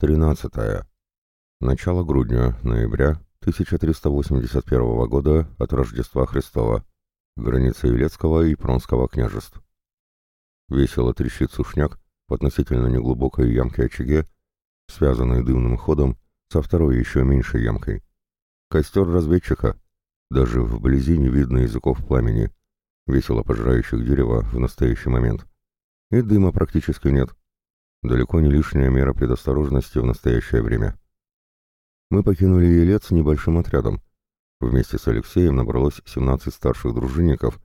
Глава 13. Начало грудня, ноября 1381 года от Рождества Христова. Граница Елецкого и Пронского княжеств. Весело трещит сушняк в относительно неглубокой ямке очаге, связанной дымным ходом со второй еще меньшей ямкой. Костер разведчика, даже вблизи не видно языков пламени, весело пожирающих дерево в настоящий момент. И дыма практически нет. Далеко не лишняя мера предосторожности в настоящее время. Мы покинули Елец небольшим отрядом. Вместе с Алексеем набралось 17 старших дружинников,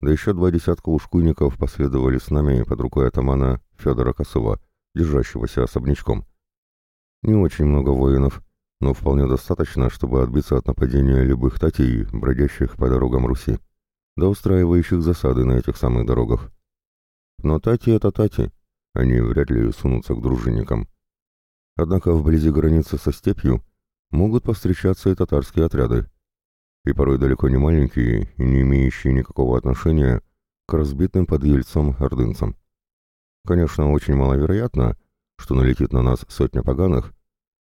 да еще два десятка ушкуйников последовали с нами под рукой атамана Федора Косова, держащегося особнячком. Не очень много воинов, но вполне достаточно, чтобы отбиться от нападения любых татей, бродящих по дорогам Руси, да устраивающих засады на этих самых дорогах. Но тати — это тати, они вряд ли сунутся к дружинникам. Однако вблизи границы со степью могут повстречаться и татарские отряды, и порой далеко не маленькие и не имеющие никакого отношения к разбитым под Ельцом ордынцам. Конечно, очень маловероятно, что налетит на нас сотня поганых,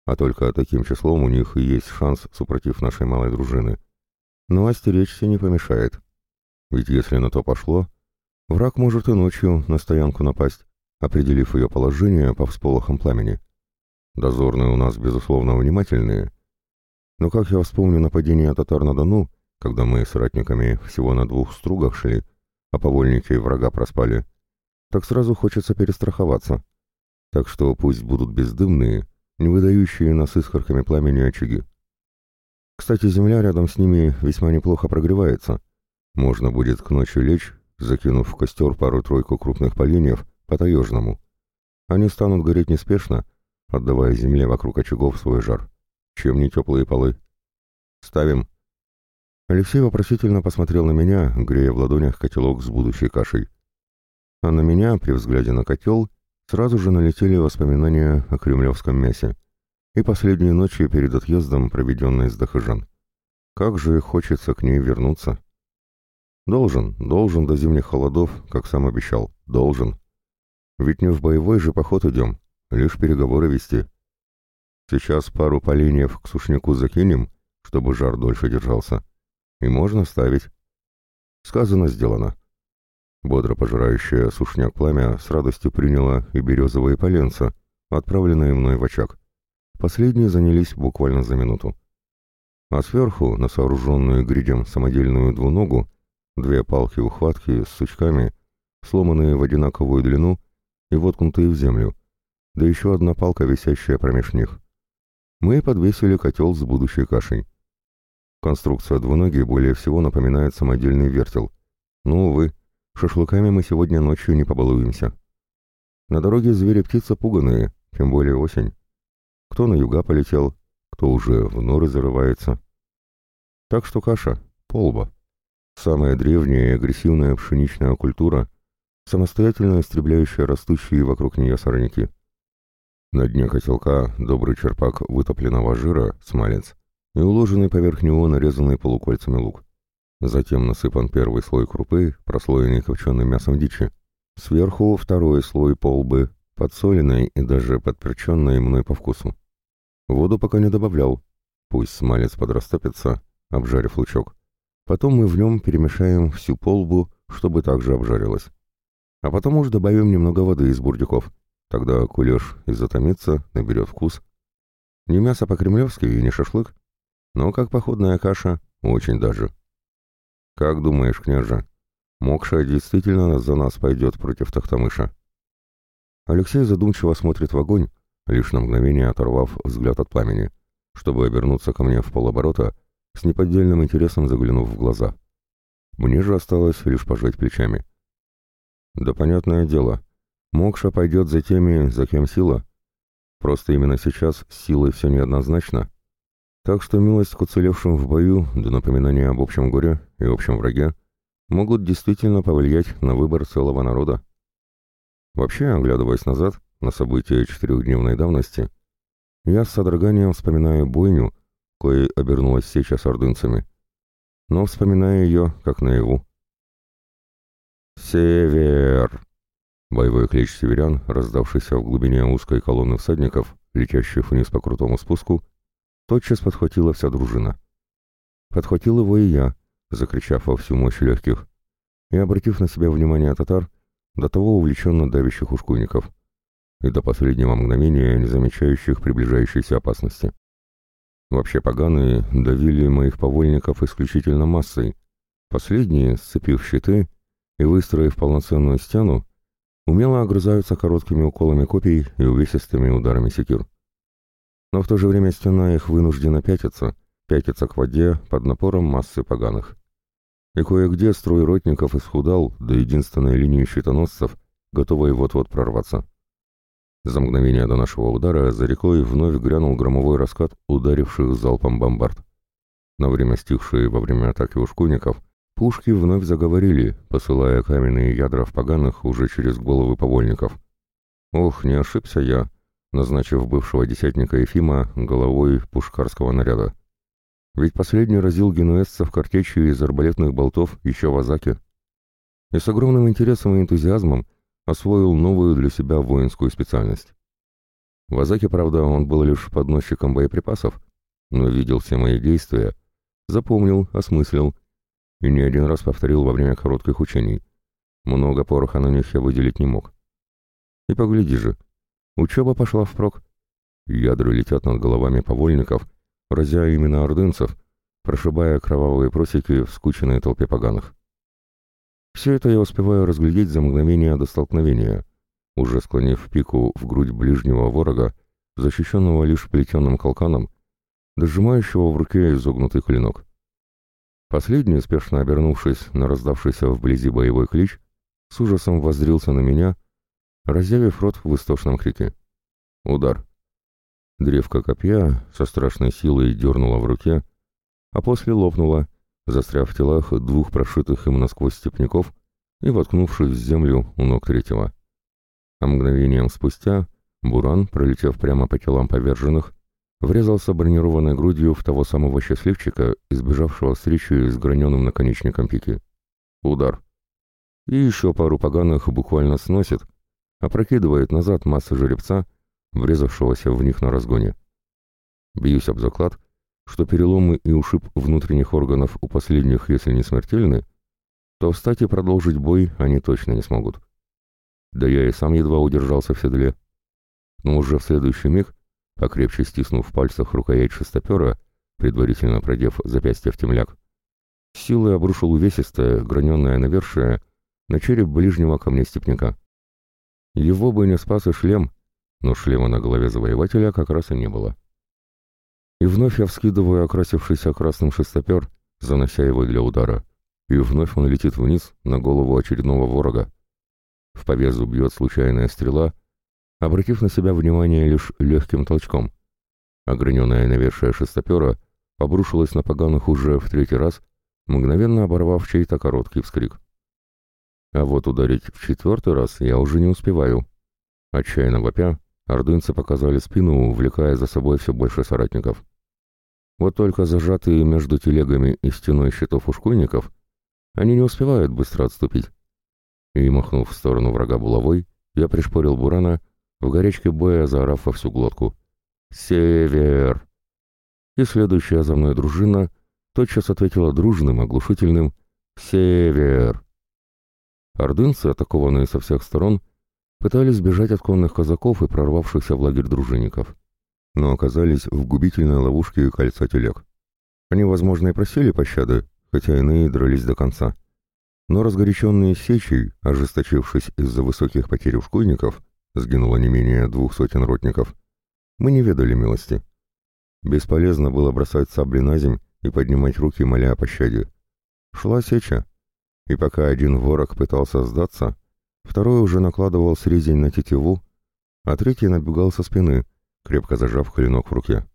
а только таким числом у них и есть шанс супротив нашей малой дружины. Но остеречься не помешает. Ведь если на то пошло, враг может и ночью на стоянку напасть, определив ее положение по всполохам пламени. Дозорные у нас, безусловно, внимательные. Но как я вспомню нападение татар на Дону, когда мы с ратниками всего на двух стругах шли, а повольники врага проспали, так сразу хочется перестраховаться. Так что пусть будут бездымные, не выдающие нас искорками пламени очаги. Кстати, земля рядом с ними весьма неплохо прогревается. Можно будет к ночи лечь, закинув в костер пару-тройку крупных поленьев, по-таежному. Они станут гореть неспешно, отдавая земле вокруг очагов свой жар. Чем не теплые полы? Ставим. Алексей вопросительно посмотрел на меня, грея в ладонях котелок с будущей кашей. А на меня, при взгляде на котел, сразу же налетели воспоминания о кремлевском мясе и последние ночи перед отъездом, проведенные с Дахажан. Как же хочется к ней вернуться. Должен, должен до зимних холодов, как сам обещал, должен. Ведь не в боевой же поход идем, лишь переговоры вести. Сейчас пару поленьев к сушняку закинем, чтобы жар дольше держался. И можно ставить. Сказано, сделано. Бодро пожирающее сушняк пламя с радостью приняло и березовые поленца, отправленные мной в очаг. Последние занялись буквально за минуту. А сверху, на сооруженную гридем самодельную двуногу, две палки-ухватки с сучками, сломанные в одинаковую длину и воткнутые в землю, да еще одна палка, висящая промеж них. Мы подвесили котел с будущей кашей. Конструкция двуногий более всего напоминает самодельный вертел. Ну, увы, шашлыками мы сегодня ночью не побалуемся. На дороге звери-птицы пуганые, тем более осень. Кто на юга полетел, кто уже в норы зарывается. Так что каша — полба. Самая древняя и агрессивная пшеничная культура, самостоятельно истребляющая растущие вокруг нее сорняки. На дне котелка добрый черпак вытопленного жира, смалец, и уложенный поверх него нарезанный полукольцами лук. Затем насыпан первый слой крупы, прослоенный копченым мясом дичи. Сверху второй слой полбы, подсоленной и даже подперченной мной по вкусу. Воду пока не добавлял. Пусть смалец подрастопится, обжарив лучок. Потом мы в нем перемешаем всю полбу, чтобы также обжарилась. А потом уж добавим немного воды из бурдюков. Тогда кулеш изотомится, наберет вкус. Не мясо по-кремлевски и не шашлык, но как походная каша, очень даже. Как думаешь, княже, Мокша действительно за нас пойдет против Тахтамыша? Алексей задумчиво смотрит в огонь, лишь на мгновение оторвав взгляд от пламени, чтобы обернуться ко мне в полоборота, с неподдельным интересом заглянув в глаза. Мне же осталось лишь пожать плечами. Да понятное дело, Мокша пойдет за теми, за кем сила. Просто именно сейчас с силой все неоднозначно. Так что милость к уцелевшим в бою, до напоминания об общем горе и общем враге, могут действительно повлиять на выбор целого народа. Вообще, оглядываясь назад, на события четырехдневной давности, я с содроганием вспоминаю бойню, коей обернулась сеча с ордынцами, но вспоминаю ее как наяву. «Север!» Боевой клич северян, раздавшийся в глубине узкой колонны всадников, летящих вниз по крутому спуску, тотчас подхватила вся дружина. Подхватил его и я, закричав во всю мощь легких, и обратив на себя внимание татар, до того увлеченно давящих ушкуйников, и до последнего мгновения не замечающих приближающейся опасности. Вообще поганые давили моих повольников исключительно массой. Последние, сцепив щиты и выстроив полноценную стену, умело огрызаются короткими уколами копий и увесистыми ударами секир. Но в то же время стена их вынуждена пятиться, пятиться к воде под напором массы поганых. И кое-где строй ротников исхудал до единственной линии щитоносцев, готовой вот-вот прорваться. За мгновение до нашего удара за рекой вновь грянул громовой раскат ударивших залпом бомбард. На время стихшие во время атаки ушкуников, Пушки вновь заговорили, посылая каменные ядра в поганых уже через головы повольников. Ох, не ошибся я, назначив бывшего десятника Ефима головой пушкарского наряда. Ведь последний разил генуэзцев картечью из арбалетных болтов еще в Азаке. И с огромным интересом и энтузиазмом освоил новую для себя воинскую специальность. В Азаке, правда, он был лишь подносчиком боеприпасов, но видел все мои действия, запомнил, осмыслил и не один раз повторил во время коротких учений. Много пороха на них я выделить не мог. И погляди же, учеба пошла впрок. Ядра летят над головами повольников, разя именно ордынцев, прошибая кровавые просеки в скученной толпе поганых. Все это я успеваю разглядеть за мгновение до столкновения, уже склонив пику в грудь ближнего ворога, защищенного лишь плетеным колканом, дожимающего в руке изогнутый клинок. Последний, спешно обернувшись на раздавшийся вблизи боевой клич, с ужасом воззрился на меня, разъявив рот в истошном крике. Удар. Древко копья со страшной силой дернуло в руке, а после лопнуло, застряв в телах двух прошитых им насквозь степняков и воткнувшись в землю у ног третьего. А мгновением спустя Буран, пролетев прямо по телам поверженных, врезался бронированной грудью в того самого счастливчика, избежавшего встречи с граненым наконечником пики. Удар. И еще пару поганых буквально сносит, опрокидывает назад массы жеребца, врезавшегося в них на разгоне. Бьюсь об заклад, что переломы и ушиб внутренних органов у последних, если не смертельны, то встать и продолжить бой они точно не смогут. Да я и сам едва удержался в седле. Но уже в следующий миг покрепче стиснув в пальцах рукоять шестопера, предварительно продев запястье в темляк, силой обрушил увесистое, граненое навершие на череп ближнего ко мне степняка. Его бы не спас и шлем, но шлема на голове завоевателя как раз и не было. И вновь я вскидываю окрасившийся красным шестопер, занося его для удара, и вновь он летит вниз на голову очередного ворога. В повезу бьет случайная стрела — обратив на себя внимание лишь легким толчком. Ограненная навершие шестопера обрушилась на поганых уже в третий раз, мгновенно оборвав чей-то короткий вскрик. А вот ударить в четвертый раз я уже не успеваю. Отчаянно вопя, ордынцы показали спину, увлекая за собой все больше соратников. Вот только зажатые между телегами и стеной щитов ушкуйников, они не успевают быстро отступить. И, махнув в сторону врага булавой, я пришпорил Бурана в горячке боя заорав во всю глотку. «Север!» И следующая за мной дружина тотчас ответила дружным, оглушительным «Север!». Ордынцы, атакованные со всех сторон, пытались бежать от конных казаков и прорвавшихся в лагерь дружинников, но оказались в губительной ловушке кольца телег. Они, возможно, и просили пощады, хотя иные дрались до конца. Но разгоряченные сечей, ожесточившись из-за высоких потерь ушкуйников, сгинуло не менее двух сотен ротников, мы не ведали милости. Бесполезно было бросать сабли на земь и поднимать руки, моля о пощаде. Шла сеча, и пока один ворог пытался сдаться, второй уже накладывал срезень на тетиву, а третий набегал со спины, крепко зажав клинок в руке.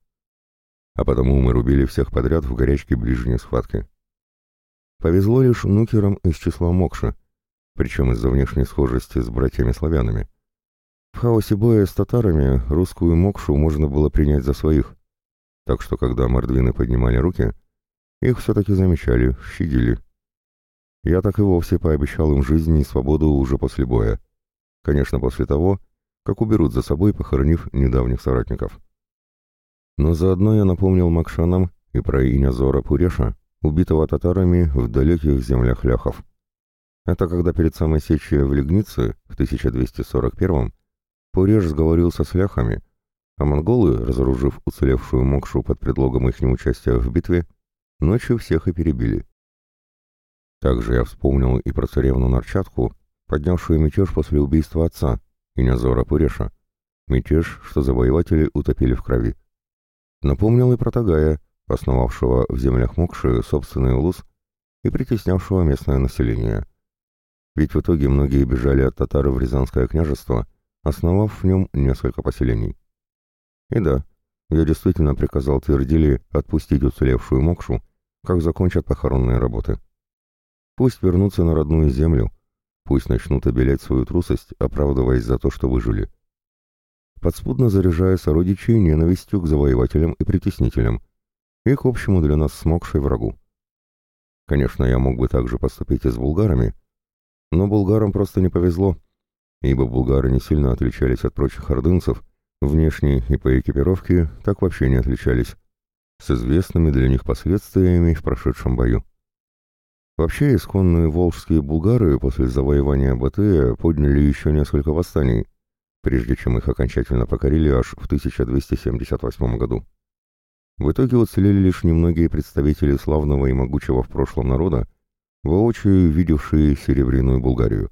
А потому мы рубили всех подряд в горячке ближней схватки. Повезло лишь нукерам из числа Мокши, причем из-за внешней схожести с братьями-славянами. В хаосе боя с татарами русскую мокшу можно было принять за своих, так что когда мордвины поднимали руки, их все-таки замечали, щадили. Я так и вовсе пообещал им жизнь и свободу уже после боя. Конечно, после того, как уберут за собой, похоронив недавних соратников. Но заодно я напомнил Макшанам и про Инязора Пуреша, убитого татарами в далеких землях ляхов. Это когда перед самой сечью в Легнице в 1241-м Пуреш сговорился с ляхами, а монголы, разоружив уцелевшую Мокшу под предлогом их неучастия в битве, ночью всех и перебили. Также я вспомнил и про царевну Нарчатку, поднявшую мятеж после убийства отца, Инязора Пуреша. Мятеж, что завоеватели утопили в крови. Напомнил и про Тагая, основавшего в землях Мокши собственный улус и притеснявшего местное население. Ведь в итоге многие бежали от татар в Рязанское княжество, основав в нем несколько поселений. И да, я действительно приказал Твердили отпустить уцелевшую Мокшу, как закончат похоронные работы. Пусть вернутся на родную землю, пусть начнут обелять свою трусость, оправдываясь за то, что выжили. Подспудно заряжая сородичей ненавистью к завоевателям и притеснителям, и к общему для нас смогшей врагу. Конечно, я мог бы также поступить и с булгарами, но булгарам просто не повезло, ибо булгары не сильно отличались от прочих ордынцев, внешне и по экипировке так вообще не отличались, с известными для них последствиями в прошедшем бою. Вообще, исконные волжские булгары после завоевания Батыя подняли еще несколько восстаний, прежде чем их окончательно покорили аж в 1278 году. В итоге уцелели лишь немногие представители славного и могучего в прошлом народа, воочию видевшие Серебряную Булгарию.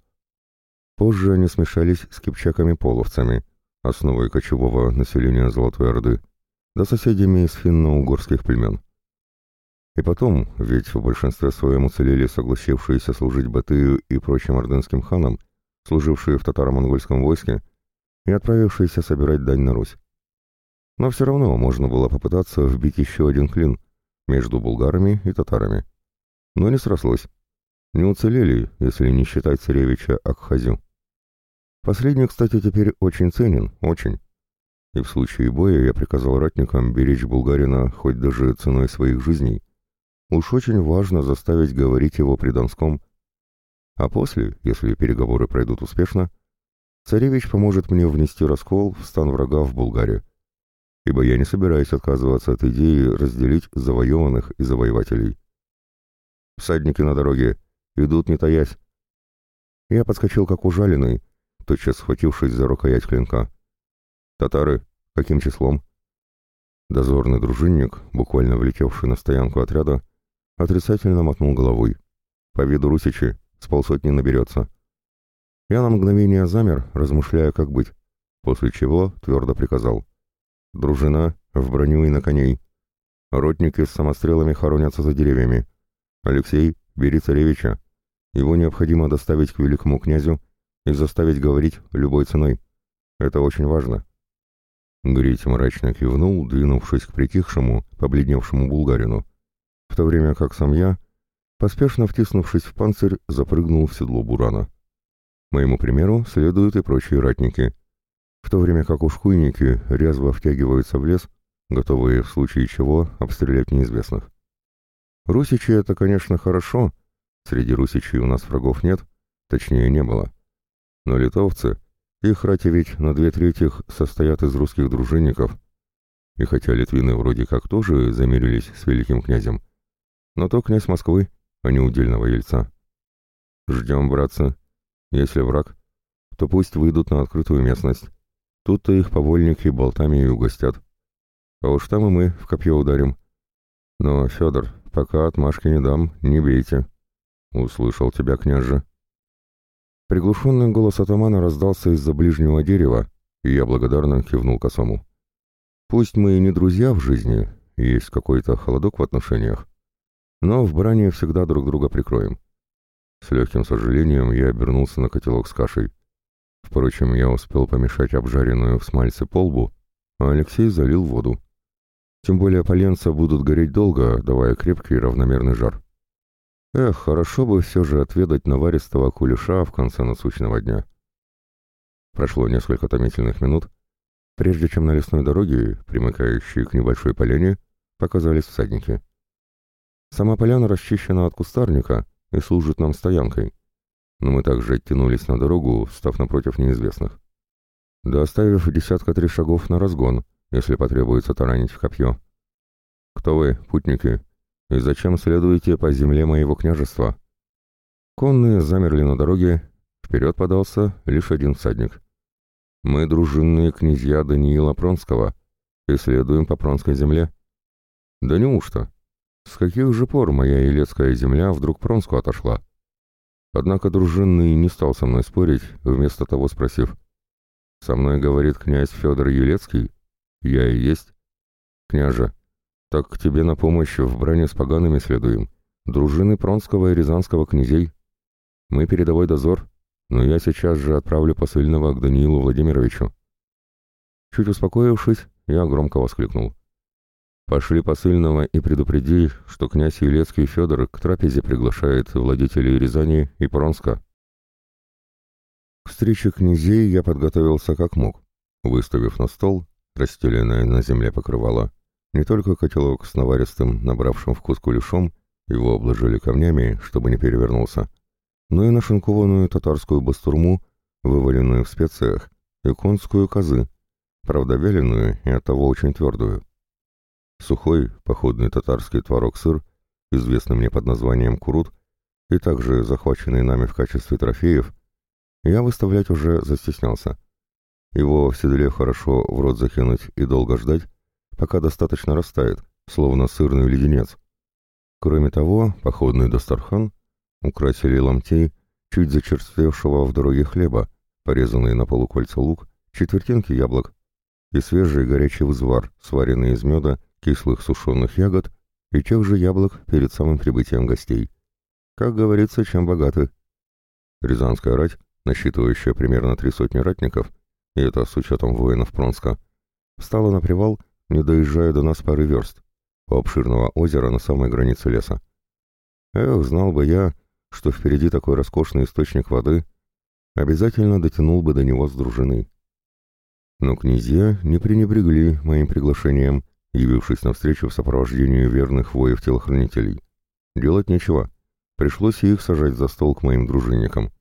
Позже они смешались с кипчаками-половцами, основой кочевого населения Золотой Орды, да соседями из финно-угорских племен. И потом, ведь в большинстве своем уцелели согласившиеся служить Батыю и прочим ордынским ханам, служившие в татаро-монгольском войске и отправившиеся собирать дань на Русь. Но все равно можно было попытаться вбить еще один клин между булгарами и татарами. Но не срослось. Не уцелели, если не считать царевича Акхазю. Последний, кстати, теперь очень ценен, очень. И в случае боя я приказал ратникам беречь булгарина хоть даже ценой своих жизней. Уж очень важно заставить говорить его при Донском. А после, если переговоры пройдут успешно, царевич поможет мне внести раскол в стан врага в Булгарию ибо я не собираюсь отказываться от идеи разделить завоеванных и завоевателей. Всадники на дороге идут не таясь. Я подскочил как ужаленный, тотчас схватившись за рукоять клинка. Татары, каким числом? Дозорный дружинник, буквально влетевший на стоянку отряда, отрицательно мотнул головой. По виду русичи с полсотни наберется. Я на мгновение замер, размышляя, как быть, после чего твердо приказал. Дружина в броню и на коней. Ротники с самострелами хоронятся за деревьями. Алексей, бери царевича. Его необходимо доставить к великому князю и заставить говорить любой ценой. Это очень важно. Грить мрачно кивнул, двинувшись к притихшему, побледневшему булгарину, в то время как сам я, поспешно втиснувшись в панцирь, запрыгнул в седло бурана. Моему примеру следуют и прочие ратники в то время как ушкуйники резво втягиваются в лес, готовые в случае чего обстрелять неизвестных. Русичи — это, конечно, хорошо, среди русичей у нас врагов нет, точнее не было. Но литовцы, их рати ведь на две трети состоят из русских дружинников, и хотя литвины вроде как тоже замирились с великим князем, но то князь Москвы, а не удельного ельца. Ждем, братцы. Если враг, то пусть выйдут на открытую местность, Тут-то их повольники болтами и угостят. А уж там и мы в копье ударим. Но, Федор, пока отмашки не дам, не бейте. Услышал тебя, княже. Приглушенный голос атамана раздался из-за ближнего дерева, и я благодарно кивнул косому. Пусть мы и не друзья в жизни, есть какой-то холодок в отношениях, но в брани всегда друг друга прикроем. С легким сожалением я обернулся на котелок с кашей. Впрочем, я успел помешать обжаренную в смальце полбу, а Алексей залил воду. Тем более поленца будут гореть долго, давая крепкий и равномерный жар. Эх, хорошо бы все же отведать наваристого кулеша в конце насущного дня. Прошло несколько томительных минут, прежде чем на лесной дороге, примыкающей к небольшой поляне, показались всадники. Сама поляна расчищена от кустарника и служит нам стоянкой, но мы также оттянулись на дорогу, став напротив неизвестных. Да оставив десятка три шагов на разгон, если потребуется таранить в копье. «Кто вы, путники, и зачем следуете по земле моего княжества?» Конные замерли на дороге, вперед подался лишь один всадник. «Мы дружинные князья Даниила Пронского и следуем по Пронской земле». «Да неужто? С каких же пор моя Елецкая земля вдруг Пронску отошла?» Однако дружинный не стал со мной спорить, вместо того спросив. «Со мной говорит князь Федор Елецкий? Я и есть. Княже, так к тебе на помощь в бране с погаными следуем. Дружины Пронского и Рязанского князей. Мы передовой дозор, но я сейчас же отправлю посыльного к Даниилу Владимировичу». Чуть успокоившись, я громко воскликнул. Пошли посыльного и предупреди, что князь Елецкий Федор к трапезе приглашает владетелей Рязани и Пронска. К встрече князей я подготовился как мог, выставив на стол, расстеленное на земле покрывало, не только котелок с наваристым, набравшим вкус кулешом, его обложили камнями, чтобы не перевернулся, но и нашинкованную татарскую бастурму, вываленную в специях, и конскую козы, правда вяленую и оттого очень твердую. Сухой, походный татарский творог-сыр, известный мне под названием курут, и также захваченный нами в качестве трофеев, я выставлять уже застеснялся. Его в седле хорошо в рот закинуть и долго ждать, пока достаточно растает, словно сырный леденец. Кроме того, походный Дастархан украсили ломтей чуть зачерствевшего в дороге хлеба, порезанные на полукольца лук, четвертинки яблок и свежий горячий взвар, сваренный из меда кислых сушеных ягод и тех же яблок перед самым прибытием гостей. Как говорится, чем богаты. Рязанская рать, насчитывающая примерно три сотни ратников, и это с учетом воинов Пронска, встала на привал, не доезжая до нас пары верст, по обширного озера на самой границе леса. Эх, знал бы я, что впереди такой роскошный источник воды, обязательно дотянул бы до него с дружиной. Но князья не пренебрегли моим приглашением явившись навстречу в сопровождении верных воев-телохранителей. Делать нечего. Пришлось и их сажать за стол к моим дружинникам.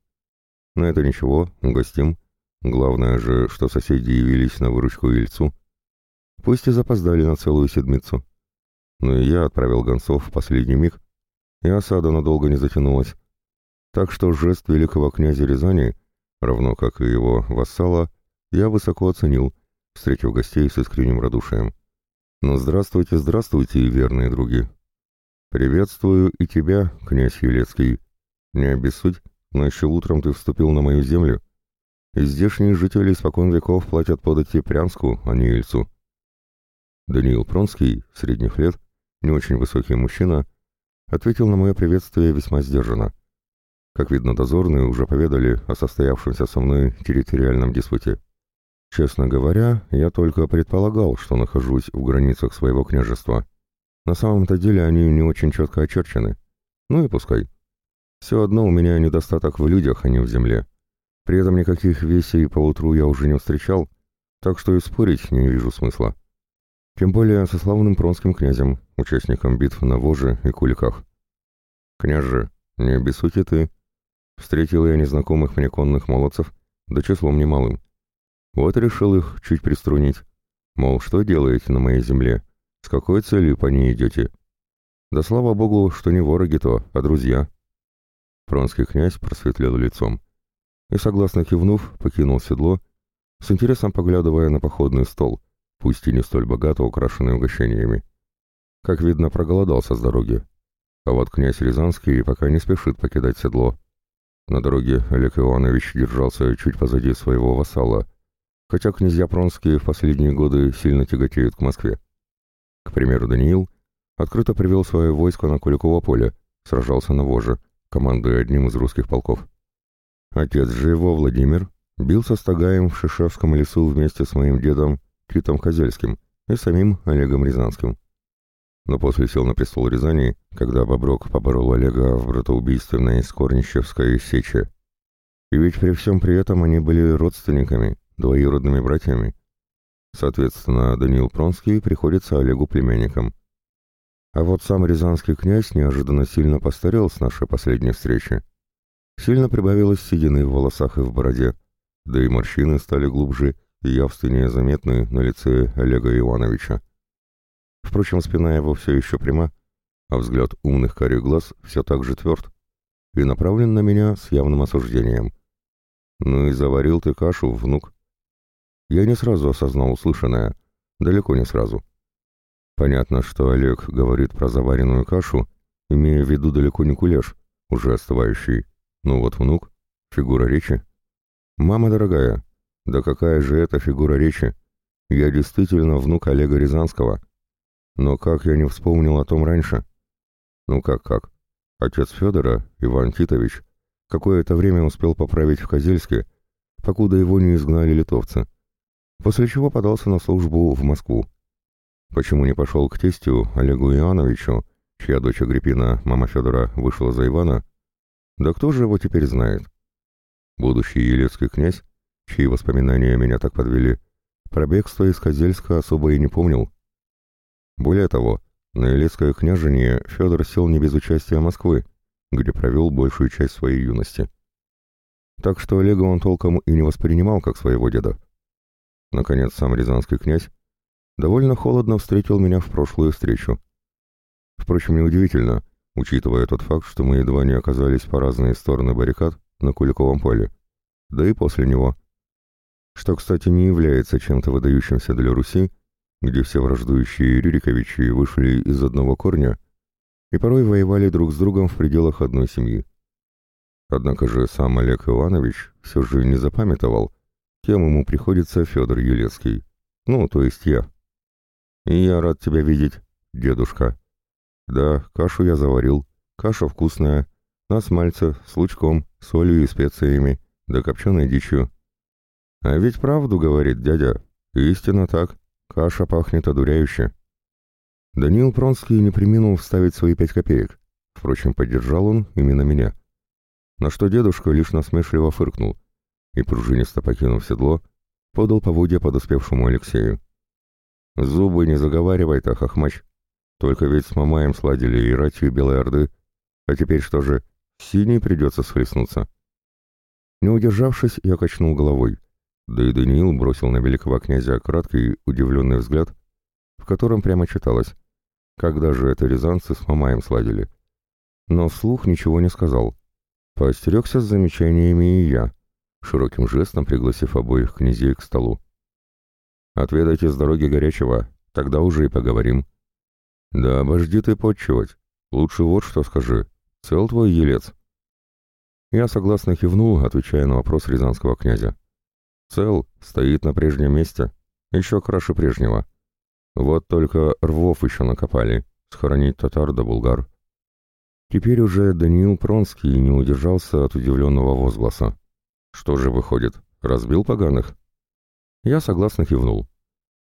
На это ничего, угостим. Главное же, что соседи явились на выручку Ильцу. Пусть и запоздали на целую седмицу. Но и я отправил гонцов в последний миг, и осада надолго не затянулась. Так что жест великого князя Рязани, равно как и его вассала, я высоко оценил, встретив гостей с искренним радушием. Ну, здравствуйте, здравствуйте, верные други. Приветствую и тебя, князь Елецкий. Не обессудь, но еще утром ты вступил на мою землю. И здешние жители испокон веков платят подати Прянску, а не Ильцу. Даниил Пронский, средних лет, не очень высокий мужчина, ответил на мое приветствие весьма сдержанно. Как видно, дозорные уже поведали о состоявшемся со мной территориальном диспуте. Честно говоря, я только предполагал, что нахожусь в границах своего княжества. На самом-то деле они не очень четко очерчены. Ну и пускай. Все одно у меня недостаток в людях, а не в земле. При этом никаких весей поутру я уже не встречал, так что и спорить не вижу смысла. Тем более со славным пронским князем, участником битв на Воже и Куликах. «Княже, не обессудьте ты!» Встретил я незнакомых мне конных молодцев, да числом немалым. Вот решил их чуть приструнить. Мол, что делаете на моей земле? С какой целью по ней идете? Да слава богу, что не вороги то, а друзья. Пронский князь просветлел лицом и, согласно кивнув, покинул седло, с интересом поглядывая на походный стол, пусть и не столь богато украшенный угощениями. Как видно, проголодался с дороги. А вот князь Рязанский пока не спешит покидать седло. На дороге Олег Иванович держался чуть позади своего вассала, хотя князья Пронские в последние годы сильно тяготеют к Москве. К примеру, Даниил открыто привел свое войско на Куликово поле, сражался на Воже, командуя одним из русских полков. Отец же его, Владимир, бился с Тагаем в Шишевском лесу вместе с моим дедом Китом Козельским и самим Олегом Рязанским. Но после сел на престол Рязани, когда Боброк поборол Олега в братоубийственной Скорнищевской сече. И ведь при всем при этом они были родственниками, двоюродными братьями. Соответственно, Даниил Пронский приходится Олегу племянником. А вот сам рязанский князь неожиданно сильно постарел с нашей последней встречи. Сильно прибавилось седины в волосах и в бороде, да и морщины стали глубже явственнее заметны на лице Олега Ивановича. Впрочем, спина его все еще пряма, а взгляд умных карих глаз все так же тверд и направлен на меня с явным осуждением. «Ну и заварил ты кашу, внук». Я не сразу осознал услышанное, далеко не сразу. Понятно, что Олег говорит про заваренную кашу, имея в виду далеко не кулеш, уже остывающий. Ну вот внук, фигура речи. «Мама дорогая, да какая же это фигура речи? Я действительно внук Олега Рязанского. Но как я не вспомнил о том раньше? Ну как-как? Отец Федора, Иван Титович, какое-то время успел поправить в Козельске, покуда его не изгнали литовцы, после чего подался на службу в Москву. Почему не пошел к тестю Олегу Иоанновичу, чья дочь Агриппина, мама Федора, вышла за Ивана, да кто же его теперь знает? Будущий елецкий князь, чьи воспоминания меня так подвели, про бегство из Козельска особо и не помнил. Более того, на Елецкое княжение Федор сел не без участия Москвы, где провел большую часть своей юности. Так что Олега он толком и не воспринимал как своего деда. Наконец, сам рязанский князь довольно холодно встретил меня в прошлую встречу. Впрочем, неудивительно, учитывая тот факт, что мы едва не оказались по разные стороны баррикад на Куликовом поле, да и после него. Что, кстати, не является чем-то выдающимся для Руси, где все враждующие Рюриковичи вышли из одного корня и порой воевали друг с другом в пределах одной семьи. Однако же сам Олег Иванович все же не запамятовал, кем ему приходится Федор Елецкий, ну, то есть я. И я рад тебя видеть, дедушка. Да, кашу я заварил. Каша вкусная. На смальце, с лучком, солью и специями, да копченой дичью. А ведь правду говорит дядя. Истинно так. Каша пахнет одуряюще. Даниил Пронский не приминул вставить свои пять копеек. Впрочем, поддержал он именно меня. На что дедушка лишь насмешливо фыркнул и, пружинисто покинув седло, подал поводья подоспевшему Алексею. «Зубы не заговаривай-то, хохмач. Только ведь с Мамаем сладили и ратью Белой Орды. А теперь что же, синий придется схлестнуться. Не удержавшись, я качнул головой. Да и Даниил бросил на великого князя краткий, удивленный взгляд, в котором прямо читалось «Когда же это рязанцы с Мамаем сладили?» Но вслух ничего не сказал. Поостерегся с замечаниями и я, широким жестом пригласив обоих князей к столу. «Отведайте с дороги горячего, тогда уже и поговорим», «Да обожди ты подчивать. Лучше вот что скажи. Цел твой елец?» Я согласно кивнул, отвечая на вопрос рязанского князя. «Цел, стоит на прежнем месте. Еще краше прежнего. Вот только рвов еще накопали. Схоронить татар да булгар». Теперь уже Даниил Пронский не удержался от удивленного возгласа. «Что же выходит, разбил поганых?» Я согласно кивнул.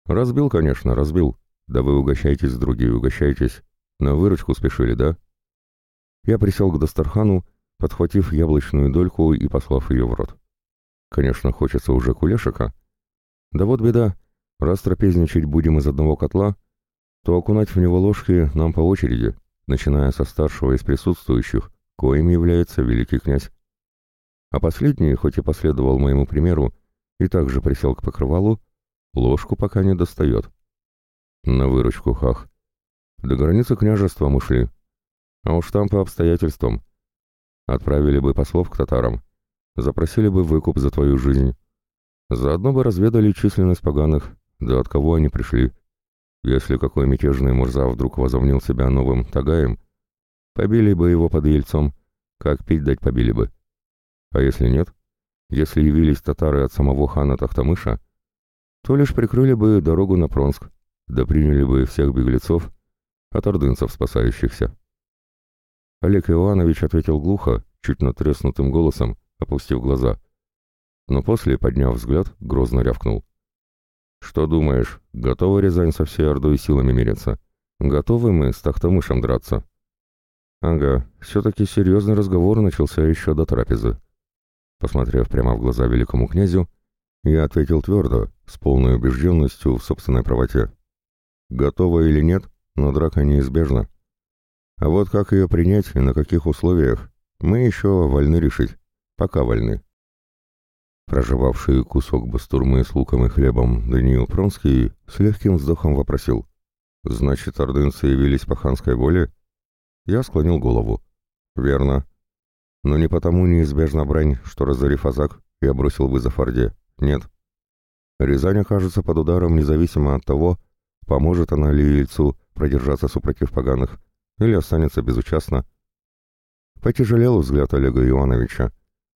«Разбил, конечно, разбил. «Да вы угощайтесь, другие угощайтесь. На выручку спешили, да?» Я присел к Дастархану, подхватив яблочную дольку и послав ее в рот. Конечно, хочется уже кулешика. Да вот беда, раз трапезничать будем из одного котла, то окунать в него ложки нам по очереди, начиная со старшего из присутствующих, коим является великий князь. А последний, хоть и последовал моему примеру, и также присел к покрывалу, ложку пока не достает. На выручку, хах. До границы княжества мы шли. А уж там по обстоятельствам. Отправили бы послов к татарам. Запросили бы выкуп за твою жизнь. Заодно бы разведали численность поганых, да от кого они пришли. Если какой мятежный Мурза вдруг возомнил себя новым Тагаем, побили бы его под ельцом, как пить дать побили бы. А если нет, если явились татары от самого хана Тахтамыша, то лишь прикрыли бы дорогу на Пронск, да приняли бы всех беглецов от ордынцев спасающихся. Олег Иванович ответил глухо, чуть натреснутым голосом, опустив глаза. Но после, подняв взгляд, грозно рявкнул. «Что думаешь, готова Рязань со всей Ордой силами мириться? Готовы мы с Тахтамышем драться?» «Ага, все-таки серьезный разговор начался еще до трапезы». Посмотрев прямо в глаза великому князю, я ответил твердо, с полной убежденностью в собственной правоте. Готова или нет, но драка неизбежна. А вот как ее принять и на каких условиях, мы еще вольны решить. Пока вольны. Проживавший кусок бастурмы с луком и хлебом Даниил Пронский с легким вздохом вопросил. «Значит, ордынцы явились по ханской воле?» Я склонил голову. «Верно. Но не потому неизбежна брань, что разорив Азак, я бросил вызов Орде. Нет. Рязань окажется под ударом независимо от того, поможет она ли Ильцу продержаться супротив поганых, или останется безучастно. Потяжелел взгляд Олега Ивановича.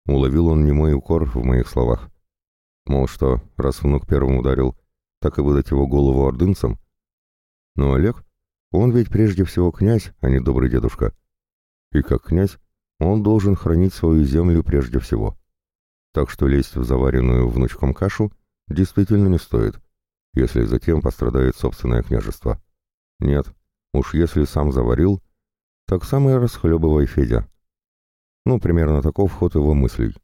Уловил он немой укор в моих словах. Мол, что, раз внук первым ударил, так и выдать его голову ордынцам? Но Олег, он ведь прежде всего князь, а не добрый дедушка. И как князь, он должен хранить свою землю прежде всего. Так что лезть в заваренную внучком кашу действительно не стоит, если затем пострадает собственное княжество. Нет, уж если сам заварил, так сам и расхлебывай, Федя. Ну, примерно таков ход его мыслей.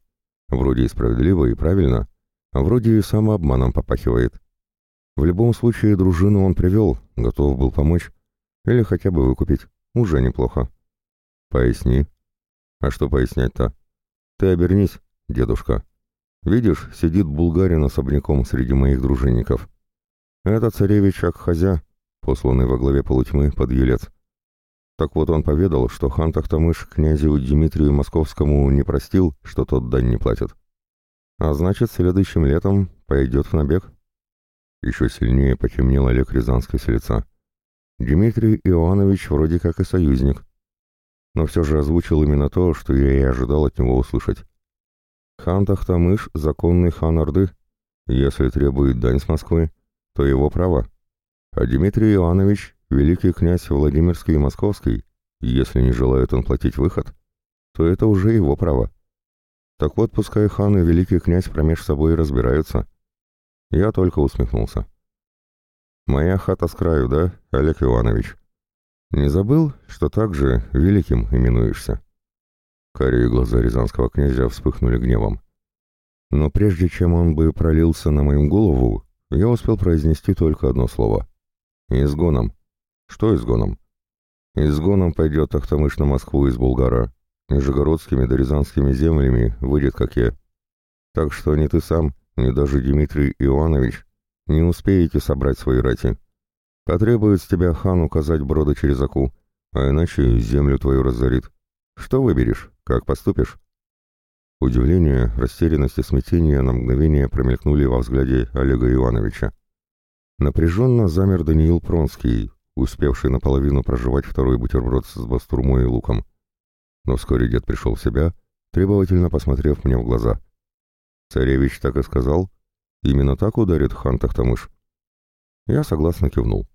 Вроде и справедливо, и правильно, а вроде и самообманом попахивает. В любом случае дружину он привел, готов был помочь, или хотя бы выкупить. Уже неплохо. Поясни. А что пояснять-то? Ты обернись, дедушка. Видишь, сидит булгарин особняком среди моих дружинников. Это царевич Акхазя, посланный во главе полутьмы под Елец. Так вот он поведал, что хан Тахтамыш князю Дмитрию Московскому не простил, что тот дань не платит. А значит, следующим летом пойдет в набег. Еще сильнее потемнел Олег Рязанский с лица. Дмитрий Иоаннович вроде как и союзник. Но все же озвучил именно то, что я и ожидал от него услышать. Хан Тахтамыш — законный хан Орды. Если требует дань с Москвы, то его право. А Дмитрий Иоаннович великий князь Владимирский и Московский, если не желает он платить выход, то это уже его право. Так вот, пускай хан и великий князь промеж собой разбираются. Я только усмехнулся. «Моя хата с краю, да, Олег Иванович? Не забыл, что также великим именуешься?» Карие глаза рязанского князя вспыхнули гневом. Но прежде чем он бы пролился на мою голову, я успел произнести только одно слово. «Изгоном». Что изгоном? Изгоном пойдет Ахтамыш на Москву из Булгара. Нижегородскими да Рязанскими землями выйдет как я. Так что ни ты сам, ни даже Дмитрий Иванович не успеете собрать свои рати. Потребует с тебя хан указать брода через Аку, а иначе землю твою разорит. Что выберешь? Как поступишь?» Удивление, растерянность и смятение на мгновение промелькнули во взгляде Олега Ивановича. Напряженно замер Даниил Пронский, успевший наполовину проживать второй бутерброд с бастурмой и луком. Но вскоре дед пришел в себя, требовательно посмотрев мне в глаза. «Царевич так и сказал? Именно так ударит хан Тахтамыш?» Я согласно кивнул.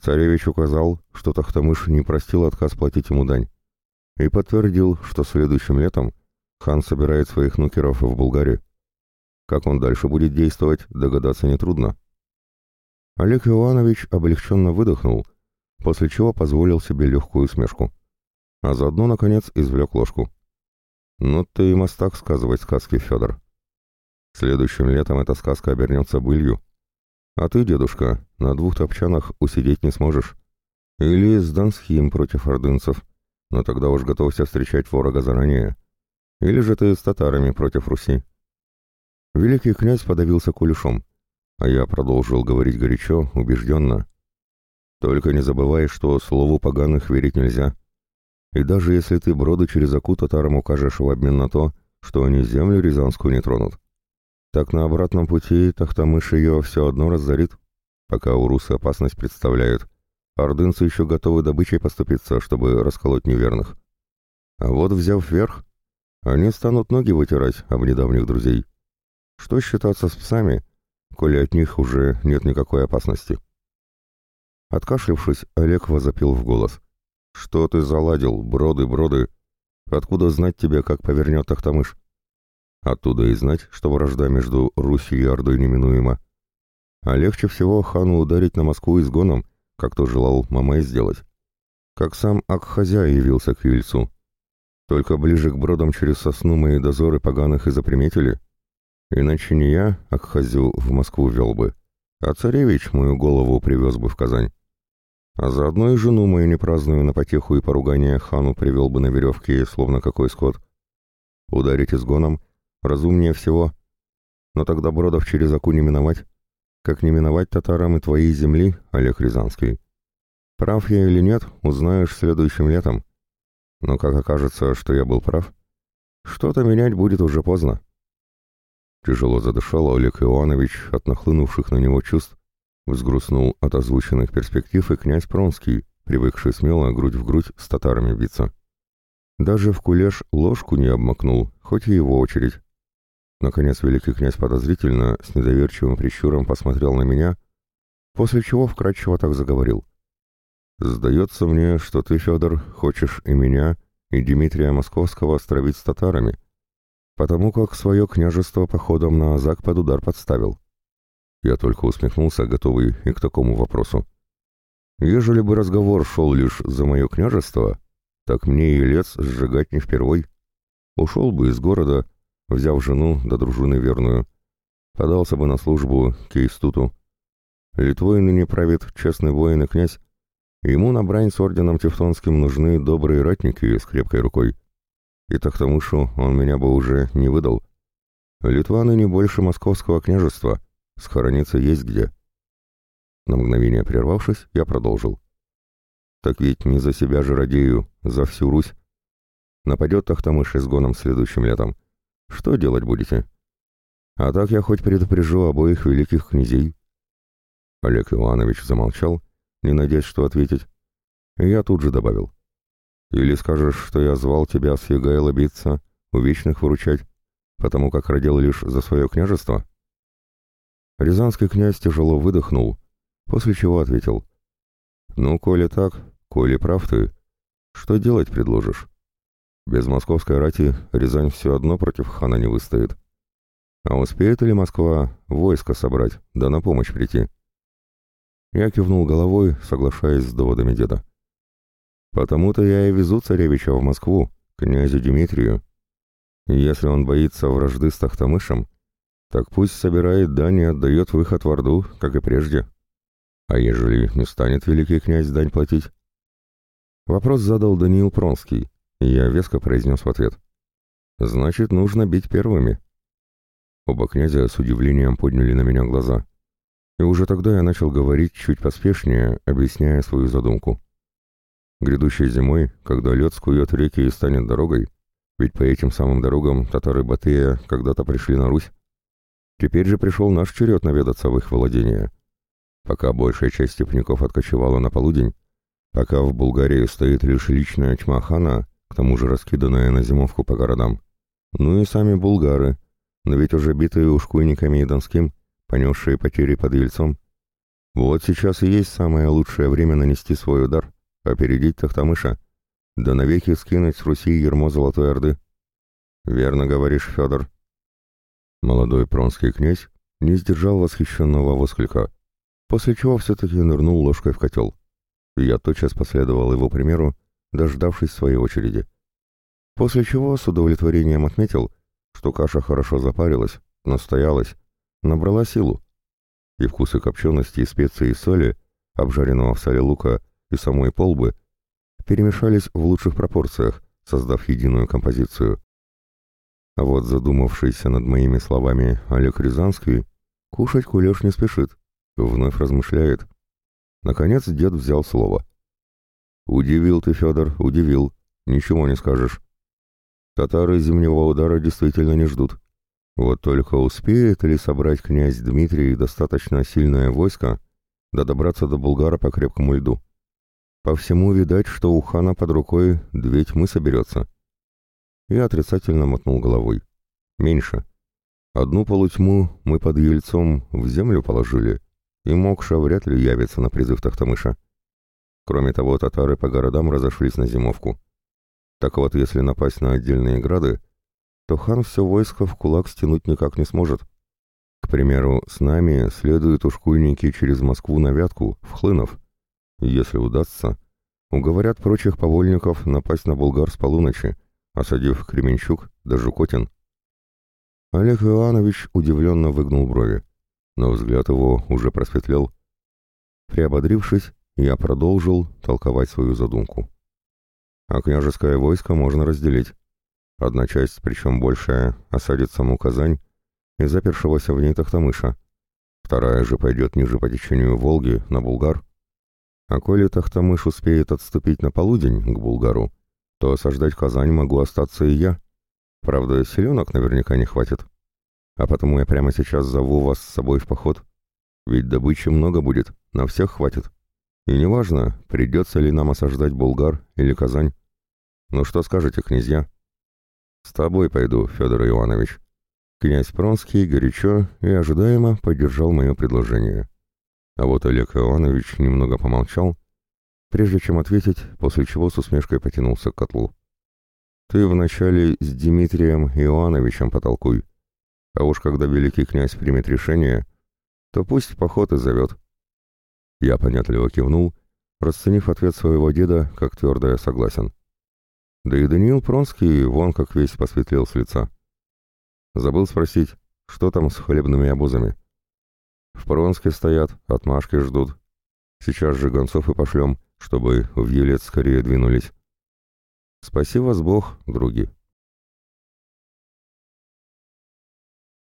Царевич указал, что Тахтамыш не простил отказ платить ему дань, и подтвердил, что следующим летом хан собирает своих нукеров в Булгарии. Как он дальше будет действовать, догадаться нетрудно. Олег Иванович облегченно выдохнул, после чего позволил себе легкую усмешку. А заодно, наконец, извлек ложку. «Ну ты и мастак сказывать сказки, Федор. Следующим летом эта сказка обернется былью. А ты, дедушка, на двух топчанах усидеть не сможешь. Или с Донсхим против ордынцев, но тогда уж готовься встречать ворога заранее. Или же ты с татарами против Руси». Великий князь подавился кулешом. А я продолжил говорить горячо, убежденно. Только не забывай, что слову поганых верить нельзя. И даже если ты броды через Аку татарам укажешь в обмен на то, что они землю Рязанскую не тронут, так на обратном пути Тахтамыш ее все одно разорит, пока у русы опасность представляют. Ордынцы еще готовы добычей поступиться, чтобы расколоть неверных. А вот взяв верх, они станут ноги вытирать об недавних друзей. Что считаться с псами, коли от них уже нет никакой опасности. Откашлившись, Олег возопил в голос. «Что ты заладил, броды, броды? Откуда знать тебе, как повернет Тахтамыш?» Оттуда и знать, что вражда между Русью и Ордой неминуема. А легче всего хану ударить на Москву изгоном, как то желал Мамай сделать. Как сам Акхазя явился к Ильцу. Только ближе к бродам через сосну мои дозоры поганых и заприметили, Иначе не я, Акхазю, в Москву вел бы, а царевич мою голову привез бы в Казань. А заодно и жену мою непраздную на потеху и поругание хану привел бы на веревке, словно какой скот. ударить изгоном, разумнее всего. Но тогда Бродов через Аку не миновать. Как не миновать татарам и твоей земли, Олег Рязанский. Прав я или нет, узнаешь следующим летом. Но как окажется, что я был прав, что-то менять будет уже поздно. Тяжело задышал Олег Иванович от нахлынувших на него чувств, взгрустнул от озвученных перспектив и князь Пронский, привыкший смело грудь в грудь с татарами биться. Даже в кулеш ложку не обмакнул, хоть и его очередь. Наконец великий князь подозрительно, с недоверчивым прищуром посмотрел на меня, после чего вкратчиво так заговорил. «Сдается мне, что ты, Федор, хочешь и меня, и Дмитрия Московского стравить с татарами, потому как свое княжество походом на Азак под удар подставил». Я только усмехнулся, готовый и к такому вопросу. Ежели бы разговор шел лишь за мое княжество, так мне и лец сжигать не впервой. Ушел бы из города, взяв жену да дружины верную, подался бы на службу Кейстуту. Литвой ныне правит честный воин и князь, ему на брань с орденом Тевтонским нужны добрые ратники с крепкой рукой. И что он меня бы уже не выдал. Литва ныне больше московского княжества, схорониться есть где. На мгновение прервавшись, я продолжил. Так ведь не за себя же радею, за всю Русь. Нападет Тахтамыш изгоном следующим летом. Что делать будете? А так я хоть предупрежу обоих великих князей. Олег Иванович замолчал, не надеясь, что ответить. Я тут же добавил. Или скажешь, что я звал тебя с Егайла биться, у вечных выручать, потому как родил лишь за свое княжество? Рязанский князь тяжело выдохнул, после чего ответил. «Ну, коли так, коли прав ты, что делать предложишь? Без московской рати Рязань все одно против хана не выстоит. А успеет ли Москва войско собрать, да на помощь прийти?» Я кивнул головой, соглашаясь с доводами деда. «Потому-то я и везу царевича в Москву, князю Дмитрию. Если он боится вражды с Тахтамышем, так пусть собирает дань и отдает выход в Орду, как и прежде. А ежели не станет великий князь дань платить? Вопрос задал Даниил Пронский, и я веско произнес в ответ. Значит, нужно бить первыми. Оба князя с удивлением подняли на меня глаза. И уже тогда я начал говорить чуть поспешнее, объясняя свою задумку. Грядущей зимой, когда лед скует реки и станет дорогой, ведь по этим самым дорогам татары Батыя когда-то пришли на Русь, теперь же пришел наш черед наведаться в их владения. Пока большая часть степняков откочевала на полудень, пока в Булгарии стоит лишь личная тьма хана, к тому же раскиданная на зимовку по городам. Ну и сами булгары, но ведь уже битые ушкуйниками и донским, понесшие потери под Ельцом. Вот сейчас и есть самое лучшее время нанести свой удар, опередить Тахтамыша, да навеки скинуть с Руси ермо Золотой Орды. Верно говоришь, Федор. Молодой пронский князь не сдержал восхищенного восклика после чего все-таки нырнул ложкой в котел. Я тотчас последовал его примеру, дождавшись своей очереди. После чего с удовлетворением отметил, что каша хорошо запарилась, настоялась, набрала силу. И вкусы копчености, и специи, и соли, обжаренного в сале лука и самой полбы, перемешались в лучших пропорциях, создав единую композицию. А вот задумавшийся над моими словами Олег Рязанский кушать кулеш не спешит, Вновь размышляет. Наконец дед взял слово. «Удивил ты, Федор, удивил. Ничего не скажешь. Татары зимнего удара действительно не ждут. Вот только успеет ли собрать князь Дмитрий достаточно сильное войско, да добраться до Булгара по крепкому льду? По всему видать, что у хана под рукой две тьмы соберется». Я отрицательно мотнул головой. «Меньше. Одну полутьму мы под Ельцом в землю положили» и Мокша вряд ли явится на призыв Тахтамыша. Кроме того, татары по городам разошлись на зимовку. Так вот, если напасть на отдельные грады, то хан все войско в кулак стянуть никак не сможет. К примеру, с нами следуют ушкуйники через Москву на Вятку, в Хлынов. Если удастся, уговорят прочих повольников напасть на Булгар с полуночи, осадив Кременчук да Жукотин. Олег Иванович удивленно выгнул брови но взгляд его уже просветлел. Приободрившись, я продолжил толковать свою задумку. А княжеское войско можно разделить. Одна часть, причем большая, осадит саму Казань и запершегося в ней Тахтамыша. Вторая же пойдет ниже по течению Волги, на Булгар. А коли Тахтамыш успеет отступить на полудень к Булгару, то осаждать Казань могу остаться и я. Правда, селенок наверняка не хватит. А потому я прямо сейчас зову вас с собой в поход. Ведь добычи много будет, на всех хватит. И неважно, придется ли нам осаждать Булгар или Казань. Ну что скажете, князья? С тобой пойду, Федор Иванович. Князь Пронский горячо и ожидаемо поддержал мое предложение. А вот Олег Иванович немного помолчал, прежде чем ответить, после чего с усмешкой потянулся к котлу. «Ты вначале с Дмитрием Иоанновичем потолкуй, а уж когда великий князь примет решение, то пусть поход и зовет». Я понятливо кивнул, расценив ответ своего деда как твердое согласен. Да и Даниил Пронский вон как весь посветлел с лица. Забыл спросить, что там с хлебными обозами. В Пронске стоят, отмашки ждут. Сейчас же гонцов и пошлем, чтобы в Елец скорее двинулись. Спаси вас Бог, други.